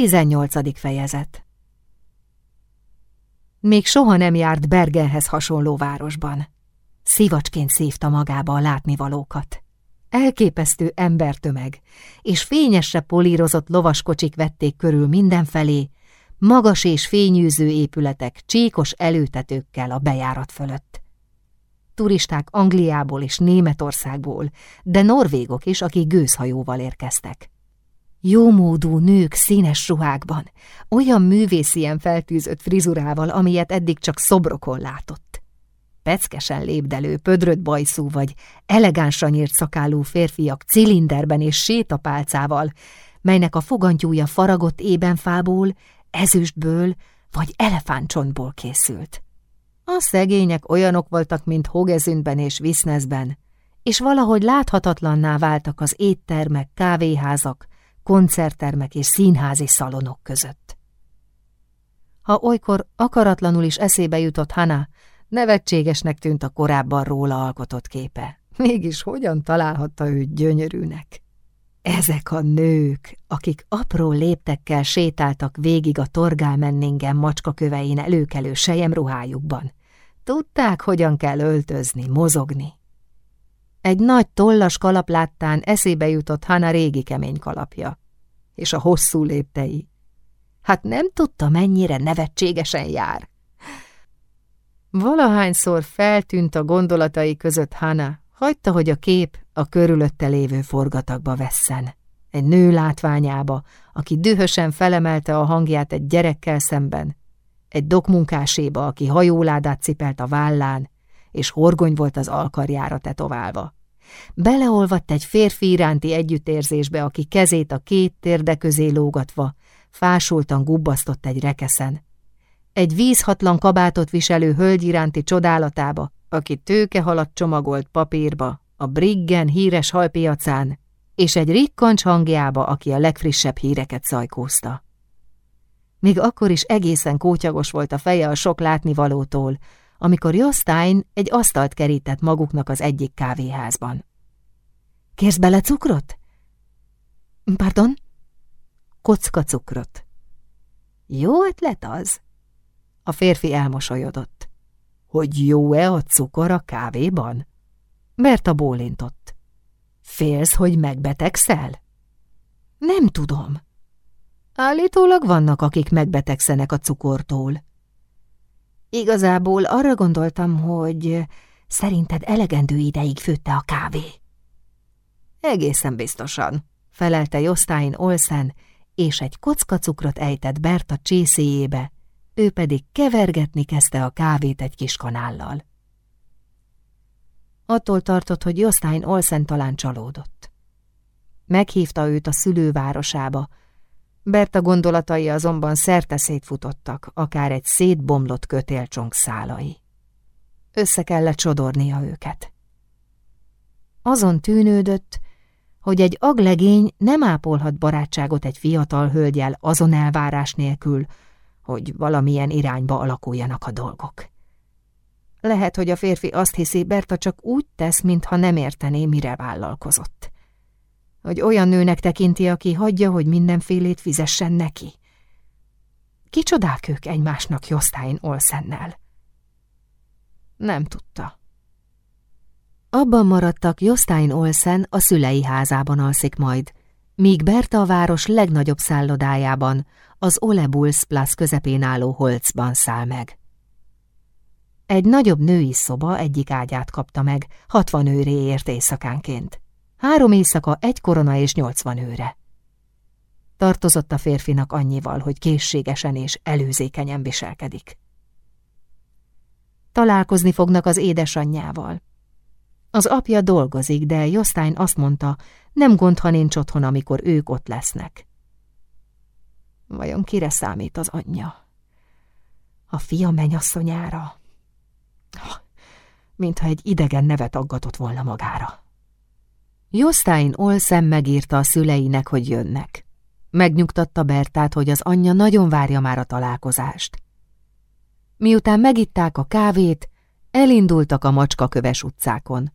18. fejezet Még soha nem járt Bergenhez hasonló városban. Szivacsként szívta magába a látnivalókat. Elképesztő embertömeg, és fényesre polírozott lovaskocsik vették körül mindenfelé, magas és fényűző épületek csíkos előtetőkkel a bejárat fölött. Turisták Angliából és Németországból, de norvégok is, akik gőzhajóval érkeztek. Jómódú nők színes ruhákban, olyan művészien feltűzött frizurával, amilyet eddig csak szobrokon látott. Peckesen lépdelő, pödrött bajszú vagy elegánsan nyírt szakálú férfiak cilinderben és sétapálcával, melynek a fogantyúja faragott ébenfából, ezüstből vagy elefántcsontból készült. A szegények olyanok voltak, mint Hogezüntben és Visznezben, és valahogy láthatatlanná váltak az éttermek, kávéházak, koncerttermek és színházi szalonok között. Ha olykor akaratlanul is eszébe jutott Hana, nevetségesnek tűnt a korábban róla alkotott képe. Mégis hogyan találhatta őt gyönyörűnek? Ezek a nők, akik apró léptekkel sétáltak végig a torgál menningen macskakövein előkelő sejemruhájukban, tudták, hogyan kell öltözni, mozogni. Egy nagy tollas kalap láttán eszébe jutott Hana régi kemény kalapja, és a hosszú léptei. Hát nem tudta, mennyire nevetségesen jár. Valahányszor feltűnt a gondolatai között Hana, hagyta, hogy a kép a körülötte lévő forgatagba vesszen. Egy nő látványába, aki dühösen felemelte a hangját egy gyerekkel szemben, egy dokmunkáséba, aki hajóládát cipelt a vállán, és horgony volt az alkarjára tetoválva. Beleolvadt egy férfi iránti együttérzésbe, aki kezét a két térde közé lógatva, fásultan gubbasztott egy rekeszen. Egy vízhatlan kabátot viselő hölgy iránti csodálatába, aki tőkehalat csomagolt papírba, a Briggen híres halpiacán, és egy rikkancs hangjába, aki a legfrissebb híreket szajkózta. Még akkor is egészen kótyagos volt a feje a sok látnivalótól, amikor Jostein egy asztalt kerített maguknak az egyik kávéházban. Kérsz bele cukrot? Pardon? Kocka cukrot. Jó ötlet az? A férfi elmosolyodott. Hogy jó-e a cukor a kávéban? Berta bólintott. Félsz, hogy megbetegszel? Nem tudom. Állítólag vannak, akik megbetegszenek a cukortól. Igazából arra gondoltam, hogy szerinted elegendő ideig főtte a kávé. Egészen biztosan, felelte Jostein Olsen, és egy kocka cukrot ejtett Berta csészéjébe, ő pedig kevergetni kezdte a kávét egy kis kanállal. Attól tartott, hogy Jostein Olsen talán csalódott. Meghívta őt a szülővárosába, Berta gondolatai azonban szerte szétfutottak, akár egy szétbomlott kötélcsonk szálai. Össze kellett sodornia őket. Azon tűnődött, hogy egy aglegény nem ápolhat barátságot egy fiatal hölgyel azon elvárás nélkül, hogy valamilyen irányba alakuljanak a dolgok. Lehet, hogy a férfi azt hiszi, Berta csak úgy tesz, mintha nem értené, mire vállalkozott hogy olyan nőnek tekinti, aki hagyja, hogy mindenfélét fizessen neki. Kicsodák ők egymásnak Jostein Olsennel? Nem tudta. Abban maradtak, Jostein Olsen a szülei házában alszik majd, míg Berta a város legnagyobb szállodájában, az Olebulsplatz közepén álló Holzban száll meg. Egy nagyobb női szoba egyik ágyát kapta meg, hatvan őréért éjszakánként. Három éjszaka, egy korona és nyolcvan őre. Tartozott a férfinak annyival, hogy készségesen és előzékenyen viselkedik. Találkozni fognak az édesanyjával. Az apja dolgozik, de Jostein azt mondta, nem gond, ha nincs otthon, amikor ők ott lesznek. Vajon kire számít az anyja? A fia menyasszonyára? Mintha egy idegen nevet aggatott volna magára. Jostein Olsen megírta a szüleinek, hogy jönnek. Megnyugtatta Bertát, hogy az anyja nagyon várja már a találkozást. Miután megitták a kávét, elindultak a macskaköves utcákon.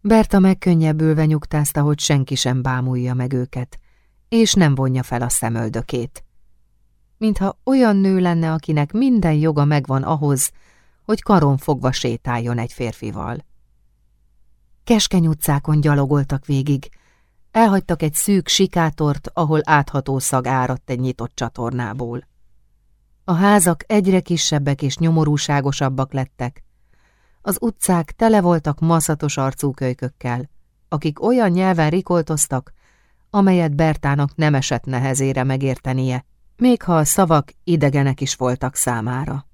Berta megkönnyebbülve nyugtázta, hogy senki sem bámulja meg őket, és nem vonja fel a szemöldökét. Mintha olyan nő lenne, akinek minden joga megvan ahhoz, hogy karon fogva sétáljon egy férfival. Keskeny utcákon gyalogoltak végig, elhagytak egy szűk sikátort, ahol átható szag áradt egy nyitott csatornából. A házak egyre kisebbek és nyomorúságosabbak lettek. Az utcák tele voltak maszatos arcú kölykökkel, akik olyan nyelven rikoltoztak, amelyet Bertának nem esett nehezére megértenie, még ha a szavak idegenek is voltak számára.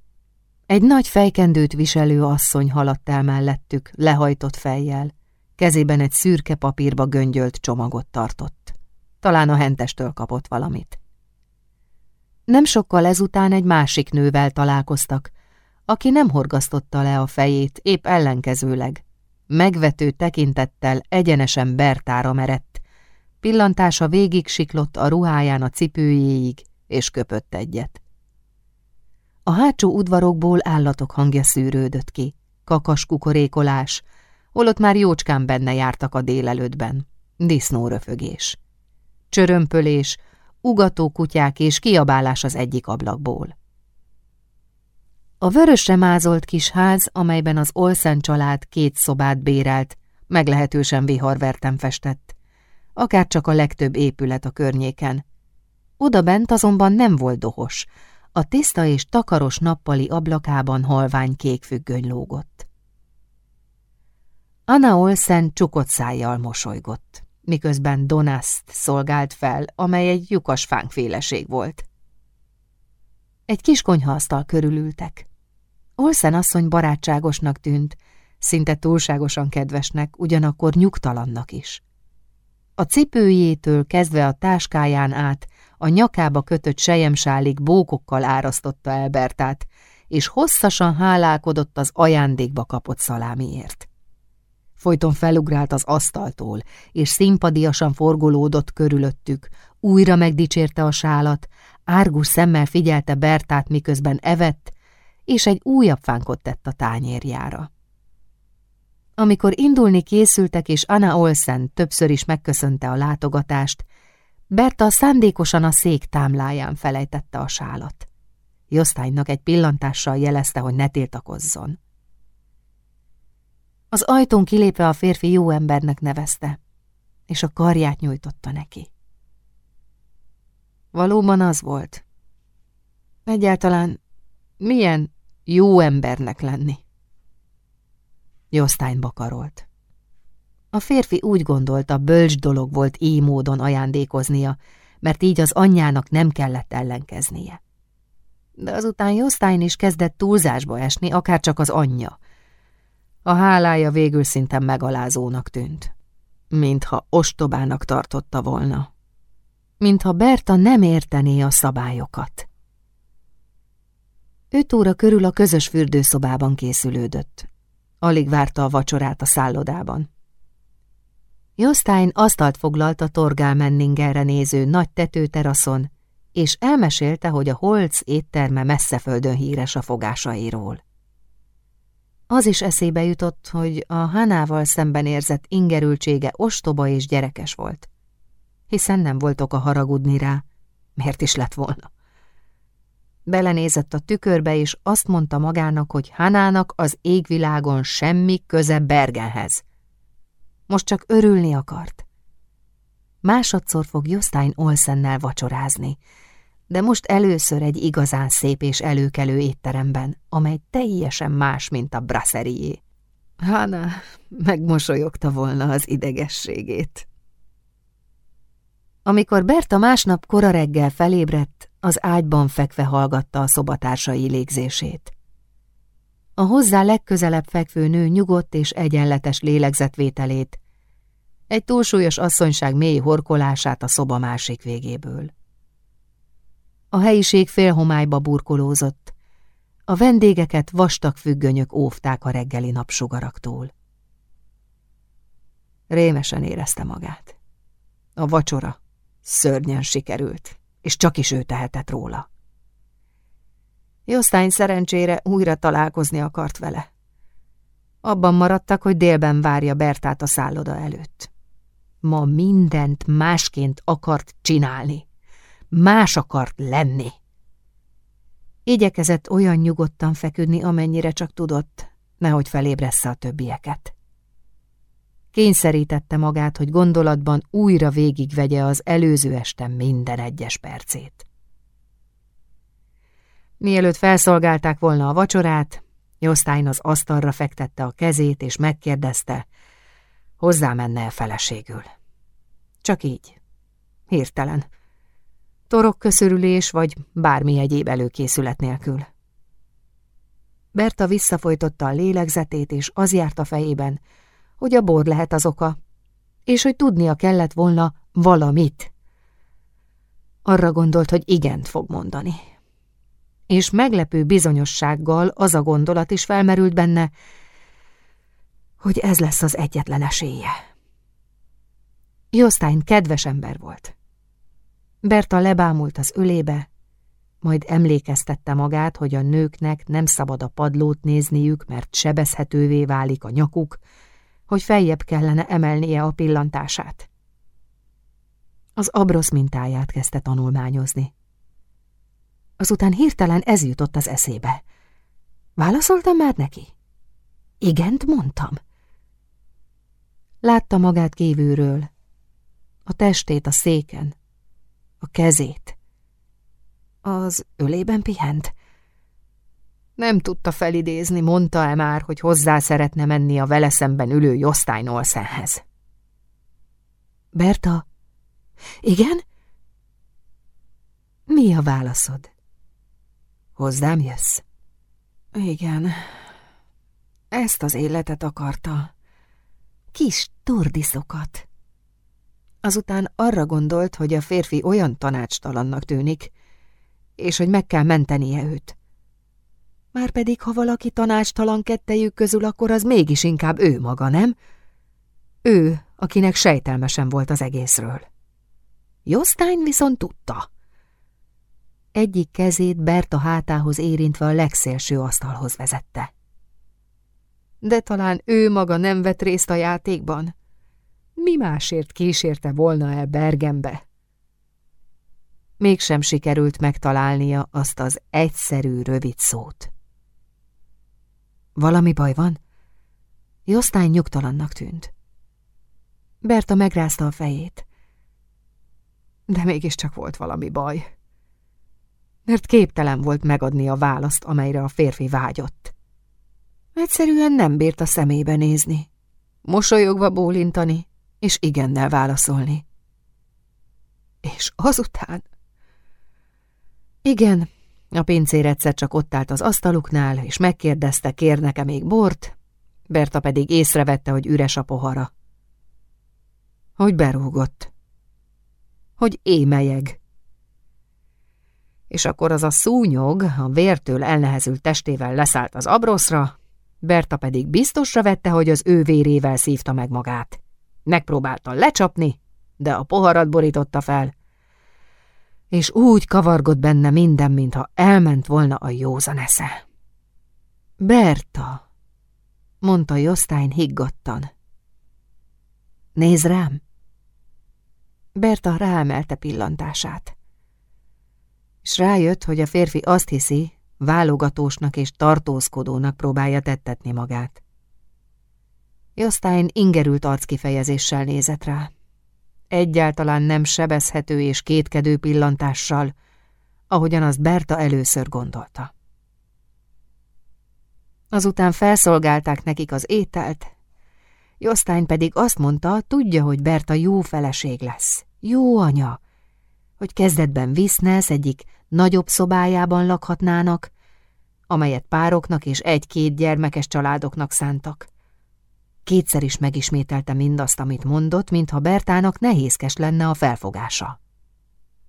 Egy nagy fejkendőt viselő asszony haladt el mellettük, lehajtott fejjel, kezében egy szürke papírba göngyölt csomagot tartott. Talán a hentestől kapott valamit. Nem sokkal ezután egy másik nővel találkoztak, aki nem horgasztotta le a fejét, épp ellenkezőleg. Megvető tekintettel egyenesen Bertára merett, pillantása végig siklott a ruháján a cipőjéig, és köpött egyet. A hátsó udvarokból állatok hangja szűrődött ki, kakas kukorékolás, holott már jócskán benne jártak a délelőttben, disznóröfögés. Csörömpölés, ugató kutyák és kiabálás az egyik ablakból. A vörösre mázolt kis ház, amelyben az Olszen család két szobát bérelt, meglehetősen viharvertem festett, akár csak a legtöbb épület a környéken. Oda bent azonban nem volt dohos, a tiszta és takaros nappali ablakában halvány kék függöny lógott. Anna Olsen csukott szájjal mosolygott, miközben Donaszt szolgált fel, amely egy lyukas fánkféleség volt. Egy kis konyhaasztal körülültek. Olsen asszony barátságosnak tűnt, szinte túlságosan kedvesnek, ugyanakkor nyugtalannak is. A cipőjétől kezdve a táskáján át a nyakába kötött sejemsálig bókokkal árasztotta el Bertát, és hosszasan hálálkodott az ajándékba kapott szalámiért. Folyton felugrált az asztaltól, és szimpadiasan forgolódott körülöttük, újra megdicsérte a sálat, árgus szemmel figyelte Bertát, miközben evett, és egy újabb fánkot tett a tányérjára. Amikor indulni készültek, és Anna Olsen többször is megköszönte a látogatást, Berta szándékosan a szék támláján felejtette a sálat. Josztánynak egy pillantással jelezte, hogy ne tiltakozzon. Az ajtón kilépve a férfi jó embernek nevezte, és a karját nyújtotta neki. Valóban az volt. Egyáltalán milyen jó embernek lenni? Josztány bakarolt. A férfi úgy gondolta, bölcs dolog volt így módon ajándékoznia, mert így az anyjának nem kellett ellenkeznie. De azután Josztány is kezdett túlzásba esni, akár csak az anyja. A hálája végül szinte megalázónak tűnt, mintha ostobának tartotta volna. Mintha Berta nem értené a szabályokat. Öt óra körül a közös fürdőszobában készülődött. Alig várta a vacsorát a szállodában. Jostein asztalt foglalt a Torgál Menningerre néző nagy tetőteraszon, és elmesélte, hogy a Holc étterme messzeföldön híres a fogásairól. Az is eszébe jutott, hogy a Hanával szemben érzett ingerültsége ostoba és gyerekes volt, hiszen nem volt oka haragudni rá, miért is lett volna. Belenézett a tükörbe, és azt mondta magának, hogy Hanának az égvilágon semmi köze Bergenhez. Most csak örülni akart. Másodszor fog Jostein Olsennel vacsorázni, de most először egy igazán szép és előkelő étteremben, amely teljesen más, mint a brasszerié. Hána megmosolyogta volna az idegességét. Amikor Berta másnap kora reggel felébredt, az ágyban fekve hallgatta a szobatársai légzését. A hozzá legközelebb fekvő nő nyugodt és egyenletes lélegzetvételét, egy túlsúlyos asszonyság mély horkolását a szoba másik végéből. A helyiség félhomályba burkolózott, a vendégeket vastag függönyök óvták a reggeli napsugaraktól. Rémesen érezte magát. A vacsora szörnyen sikerült, és csak is ő tehetett róla. Josztány szerencsére újra találkozni akart vele. Abban maradtak, hogy délben várja Bertát a szálloda előtt. Ma mindent másként akart csinálni. Más akart lenni. Igyekezett olyan nyugodtan feküdni, amennyire csak tudott, nehogy felébressze a többieket. Kényszerítette magát, hogy gondolatban újra végigvegye az előző este minden egyes percét. Mielőtt felszolgálták volna a vacsorát, Josztány az asztalra fektette a kezét, és megkérdezte, hozzá menne -e feleségül. Csak így. Hirtelen. Torok köszörülés, vagy bármi egyéb előkészület nélkül. Berta visszafolytotta a lélegzetét, és az járt a fejében, hogy a bor lehet az oka, és hogy tudnia kellett volna valamit. Arra gondolt, hogy igent fog mondani. És meglepő bizonyossággal az a gondolat is felmerült benne, hogy ez lesz az egyetlen esélye. Jostein kedves ember volt. Berta lebámult az ölébe, majd emlékeztette magát, hogy a nőknek nem szabad a padlót nézniük, mert sebezhetővé válik a nyakuk, hogy feljebb kellene emelnie a pillantását. Az abrosz mintáját kezdte tanulmányozni. Azután hirtelen ez jutott az eszébe. Válaszoltam már neki? Igent mondtam. Látta magát kívülről, a testét a széken, a kezét. Az ölében pihent. Nem tudta felidézni, mondta-e már, hogy hozzá szeretne menni a vele szemben ülő Josztány Olszenhez. Berta, igen? Mi a válaszod? Hozzám jössz? Igen. Ezt az életet akarta. Kis turdiszokat. Azután arra gondolt, hogy a férfi olyan tanácstalannak tűnik, és hogy meg kell mentenie őt. Márpedig, ha valaki tanácstalan kettejük közül, akkor az mégis inkább ő maga, nem? Ő, akinek sejtelmesen volt az egészről. Jostein viszont tudta. Egyik kezét Berta hátához érintve a legszélső asztalhoz vezette. De talán ő maga nem vett részt a játékban? Mi másért kísérte volna el Bergenbe? Mégsem sikerült megtalálnia azt az egyszerű, rövid szót. Valami baj van? Josztány nyugtalannak tűnt. Berta megrázta a fejét. De mégiscsak volt valami baj. Mert képtelen volt megadni a választ, amelyre a férfi vágyott. Egyszerűen nem bírt a szemébe nézni. Mosolyogva bólintani, és igennel válaszolni. És azután... Igen, a pincér egyszer csak ott állt az asztaluknál, és megkérdezte, kérnek-e még bort, Berta pedig észrevette, hogy üres a pohara. Hogy berúgott. Hogy émelyeg. És akkor az a szúnyog a vértől elnehezült testével leszállt az abroszra, Berta pedig biztosra vette, hogy az ő vérével szívta meg magát. Megpróbálta lecsapni, de a poharat borította fel, és úgy kavargott benne minden, mintha elment volna a józan esze. Berta, mondta Josztány higgadtan. Nézd rám! Berta ráemelte pillantását. És rájött, hogy a férfi azt hiszi, válogatósnak és tartózkodónak próbálja tettetni magát. Josztány ingerült arckifejezéssel nézett rá egyáltalán nem sebezhető és kétkedő pillantással, ahogyan azt Berta először gondolta. Azután felszolgálták nekik az ételt, Josztány pedig azt mondta, tudja, hogy Berta jó feleség lesz, jó anya, hogy kezdetben Visznesz egyik nagyobb szobájában lakhatnának, amelyet pároknak és egy-két gyermekes családoknak szántak. Kétszer is megismételte mindazt, amit mondott, mintha Bertának nehézkes lenne a felfogása.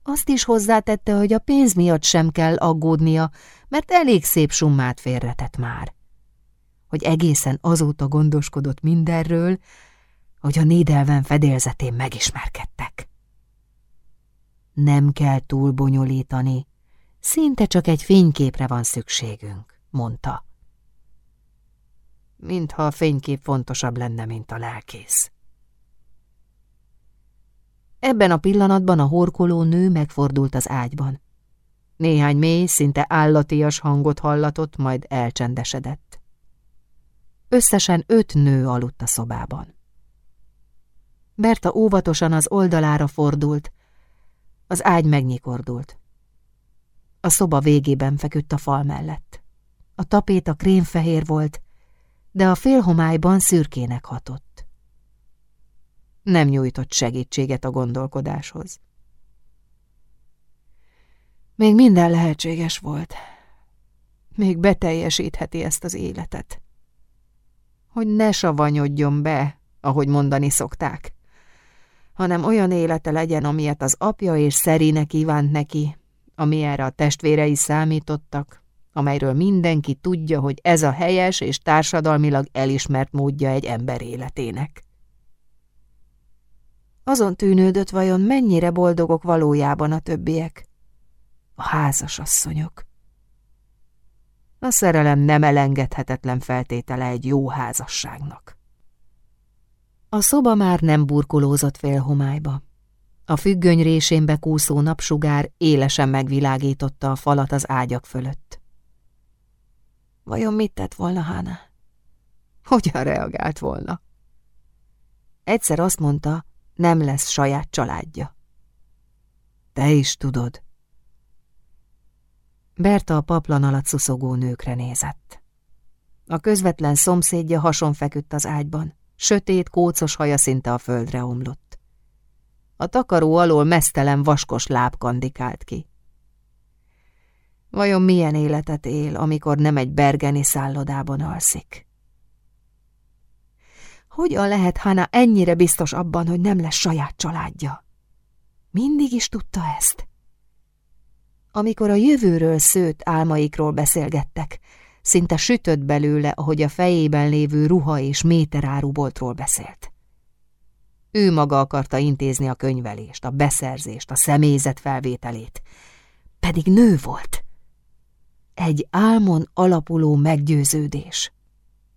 Azt is hozzátette, hogy a pénz miatt sem kell aggódnia, mert elég szép summát félretett már. Hogy egészen azóta gondoskodott mindenről, hogy a nédelven fedélzetén megismerkedtek. Nem kell túl bonyolítani, szinte csak egy fényképre van szükségünk, mondta mintha a fénykép fontosabb lenne, mint a lelkész. Ebben a pillanatban a horkoló nő megfordult az ágyban. Néhány mély, szinte állatias hangot hallatott, majd elcsendesedett. Összesen öt nő aludt a szobában. Berta óvatosan az oldalára fordult, az ágy megnyikordult. A szoba végében feküdt a fal mellett. A tapéta krémfehér volt, de a félhomályban szürkének hatott. Nem nyújtott segítséget a gondolkodáshoz. Még minden lehetséges volt. Még beteljesítheti ezt az életet. Hogy ne savanyodjon be, ahogy mondani szokták, hanem olyan élete legyen, amilyet az apja és szerine kívánt neki, ami erre a testvérei számítottak, amelyről mindenki tudja, hogy ez a helyes és társadalmilag elismert módja egy ember életének. Azon tűnődött vajon mennyire boldogok valójában a többiek. A házasasszonyok. A szerelem nem elengedhetetlen feltétele egy jó házasságnak. A szoba már nem burkolózott félhomályba. A függöny résén bekúszó napsugár élesen megvilágította a falat az ágyak fölött. Vajon mit tett volna Hána? Hogyan reagált volna? Egyszer azt mondta, nem lesz saját családja. Te is tudod. Berta a paplan alatt szuszogó nőkre nézett. A közvetlen szomszédja hason feküdt az ágyban, sötét, kócos haja szinte a földre omlott. A takaró alól mesztelen vaskos láb kandikált ki. Vajon milyen életet él, amikor nem egy bergeni szállodában alszik? Hogyan lehet Hana ennyire biztos abban, hogy nem lesz saját családja? Mindig is tudta ezt. Amikor a jövőről szőtt álmaikról beszélgettek, szinte sütött belőle, ahogy a fejében lévő ruha és méteráruboltról beszélt. Ő maga akarta intézni a könyvelést, a beszerzést, a személyzet felvételét. Pedig nő volt. Egy álmon alapuló meggyőződés.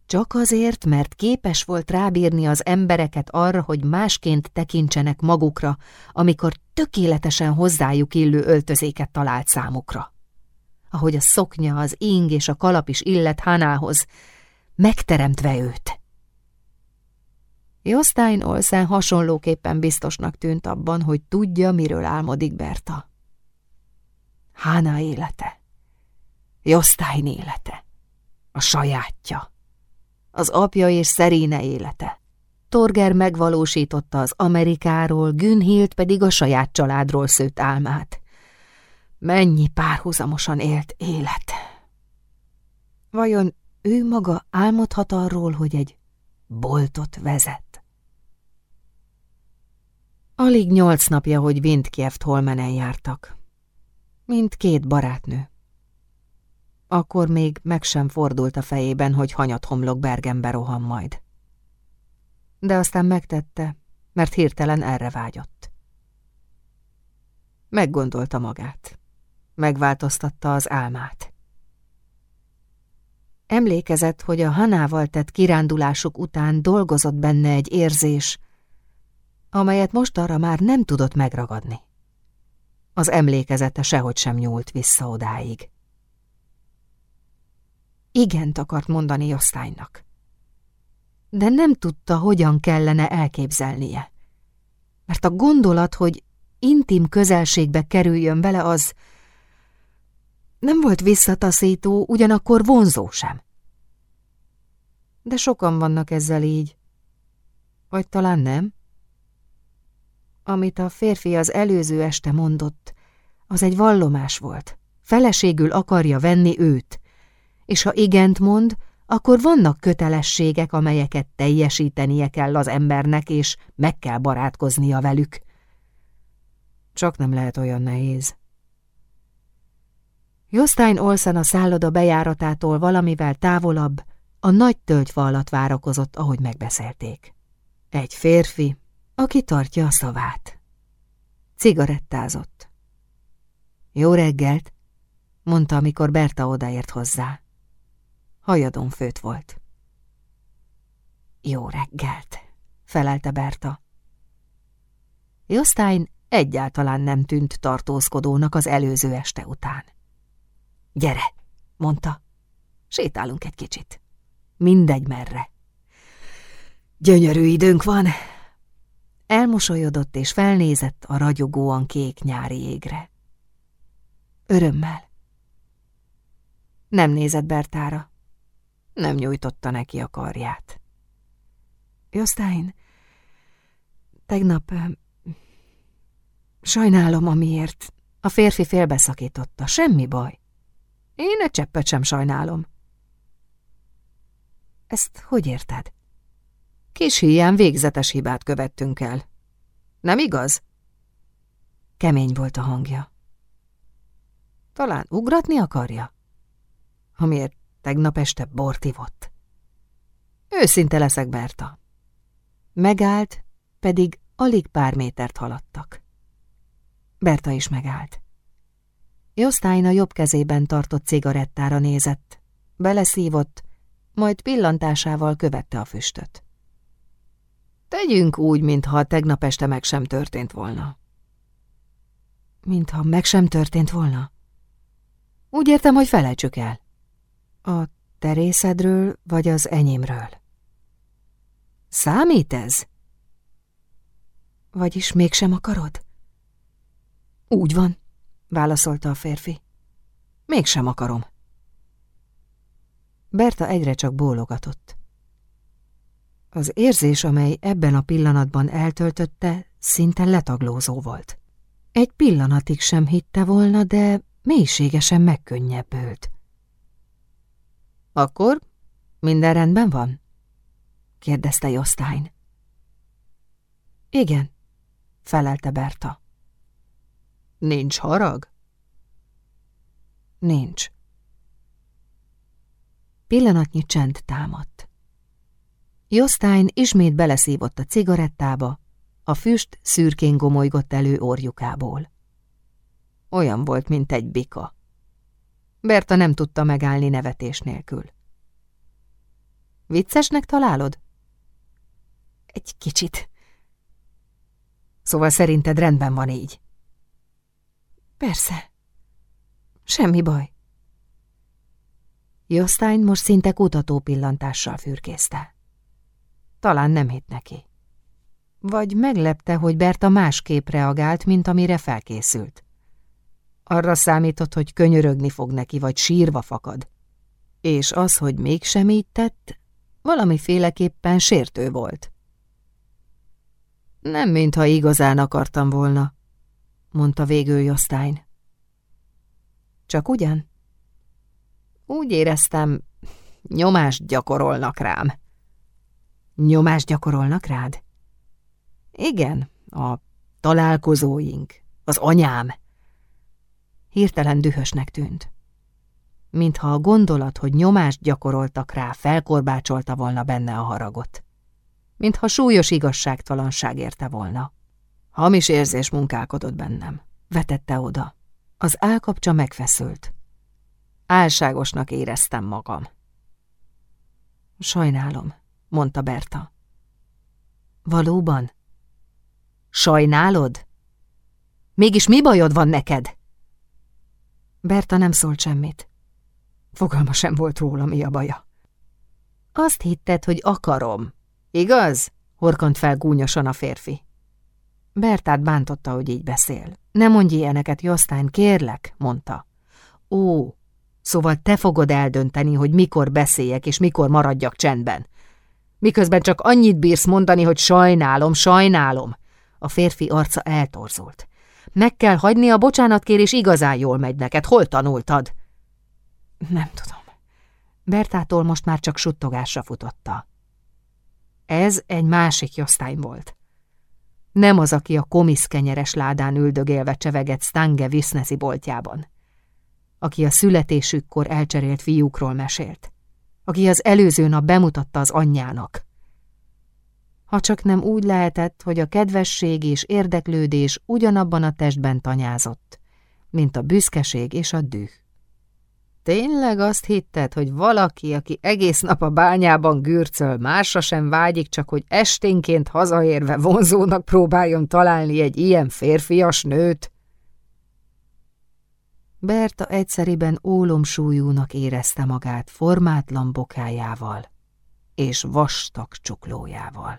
Csak azért, mert képes volt rábírni az embereket arra, hogy másként tekintsenek magukra, amikor tökéletesen hozzájuk illő öltözéket talált számukra. Ahogy a szoknya, az ing és a kalap is illet Hanához, megteremtve őt. Jostein Olsen hasonlóképpen biztosnak tűnt abban, hogy tudja, miről álmodik Berta. Hána élete. Jostein élete. A sajátja az apja és Szeréne élete. Torger megvalósította az Amerikáról, Günhilt pedig a saját családról szőtt álmát. Mennyi párhuzamosan élt élet! Vajon ő maga álmodhat arról, hogy egy boltot vezet? Alig nyolc napja, hogy Windkieft Holmenen jártak. Mint két barátnő. Akkor még meg sem fordult a fejében, hogy hanyat homlok Bergenbe rohan majd. De aztán megtette, mert hirtelen erre vágyott. Meggondolta magát. Megváltoztatta az álmát. Emlékezett, hogy a Hanával tett kirándulásuk után dolgozott benne egy érzés, amelyet most arra már nem tudott megragadni. Az emlékezete sehogy sem nyúlt vissza odáig igent akart mondani Josztánynak. De nem tudta, hogyan kellene elképzelnie. Mert a gondolat, hogy intim közelségbe kerüljön vele, az nem volt visszataszító, ugyanakkor vonzó sem. De sokan vannak ezzel így. Vagy talán nem? Amit a férfi az előző este mondott, az egy vallomás volt. Feleségül akarja venni őt, és ha igent mond, akkor vannak kötelességek, amelyeket teljesítenie kell az embernek, és meg kell barátkoznia velük. Csak nem lehet olyan nehéz. Jostein Olsen a szálloda bejáratától valamivel távolabb, a nagy tölgyfa alatt várakozott, ahogy megbeszélték. Egy férfi, aki tartja a szavát. Cigarettázott. Jó reggelt, mondta, amikor Berta odaért hozzá. Hajadon főt volt. Jó reggelt, felelte Berta. Jostein egyáltalán nem tűnt tartózkodónak az előző este után. Gyere, mondta, sétálunk egy kicsit. Mindegy merre. Gyönyörű időnk van. Elmosolyodott és felnézett a ragyogóan kék nyári égre. Örömmel. Nem nézett Bertára. Nem nyújtotta neki a karját. Jostein, tegnap... Sajnálom, amiért. A férfi félbeszakította. Semmi baj. Én egy cseppet sem sajnálom. Ezt hogy érted? Kis híján végzetes hibát követtünk el. Nem igaz? Kemény volt a hangja. Talán ugratni akarja? Amiért tegnap este bort ivott. Őszinte leszek, Berta. Megállt, pedig alig pár métert haladtak. Berta is megállt. Jostein a jobb kezében tartott cigarettára nézett, beleszívott, majd pillantásával követte a füstöt. Tegyünk úgy, mintha tegnap este meg sem történt volna. Mintha meg sem történt volna? Úgy értem, hogy felejtsük el. A terészedről vagy az enyémről? Számít ez? Vagyis mégsem akarod? Úgy van, válaszolta a férfi. Mégsem akarom. Berta egyre csak bólogatott. Az érzés, amely ebben a pillanatban eltöltötte, szinte letaglózó volt. Egy pillanatig sem hitte volna, de mélységesen megkönnyebbült. Akkor minden rendben van? kérdezte Jostein. Igen, felelte Berta. Nincs harag? Nincs. Pillanatnyi csend támadt. Jostein ismét beleszívott a cigarettába, a füst szürkén gomolygott elő orjukából. Olyan volt, mint egy bika. Berta nem tudta megállni nevetés nélkül. Viccesnek találod? Egy kicsit. Szóval szerinted rendben van így? Persze. Semmi baj. Jostein most szinte kutató pillantással fürkészte. Talán nem hitt neki. Vagy meglepte, hogy Berta másképp reagált, mint amire felkészült. Arra számított, hogy könyörögni fog neki, vagy sírva fakad. És az, hogy mégsem így tett, valamiféleképpen sértő volt. Nem, mintha igazán akartam volna, mondta végül Jostein. Csak ugyan? Úgy éreztem, nyomást gyakorolnak rám. Nyomást gyakorolnak rád? Igen, a találkozóink, az anyám. Hirtelen dühösnek tűnt. Mintha a gondolat, hogy nyomást gyakoroltak rá, felkorbácsolta volna benne a haragot. Mintha súlyos igazságtalanság érte volna. Hamis érzés munkálkodott bennem. Vetette oda. Az állkapcsa megfeszült. Álságosnak éreztem magam. Sajnálom, mondta Berta. Valóban? Sajnálod? Mégis mi bajod van neked? Berta nem szólt semmit. Fogalma sem volt róla, mi a baja. Azt hitted, hogy akarom. Igaz? Horkant fel gúnyosan a férfi. Bertát bántotta, hogy így beszél. Ne mondj ilyeneket, Josztán, kérlek, mondta. Ó, szóval te fogod eldönteni, hogy mikor beszéljek és mikor maradjak csendben. Miközben csak annyit bírsz mondani, hogy sajnálom, sajnálom. A férfi arca eltorzult. Meg kell hagyni a bocsánatkérés igazán jól megy neked. Hol tanultad? Nem tudom. Bertától most már csak suttogásra futotta. Ez egy másik Josztány volt. Nem az, aki a komiszkenyeres ládán üldögélve cseveget Stange Visznezi boltjában. Aki a születésükkor elcserélt fiúkról mesélt. Aki az előző nap bemutatta az anyjának. Ha csak nem úgy lehetett, hogy a kedvesség és érdeklődés ugyanabban a testben tanyázott, mint a büszkeség és a düh. Tényleg azt hitted, hogy valaki, aki egész nap a bányában gürcöl, másra sem vágyik, csak hogy esténként hazaérve vonzónak próbáljon találni egy ilyen férfias nőt? Berta egyszeriben ólomsúlyúnak érezte magát formátlan bokájával és vastag csuklójával.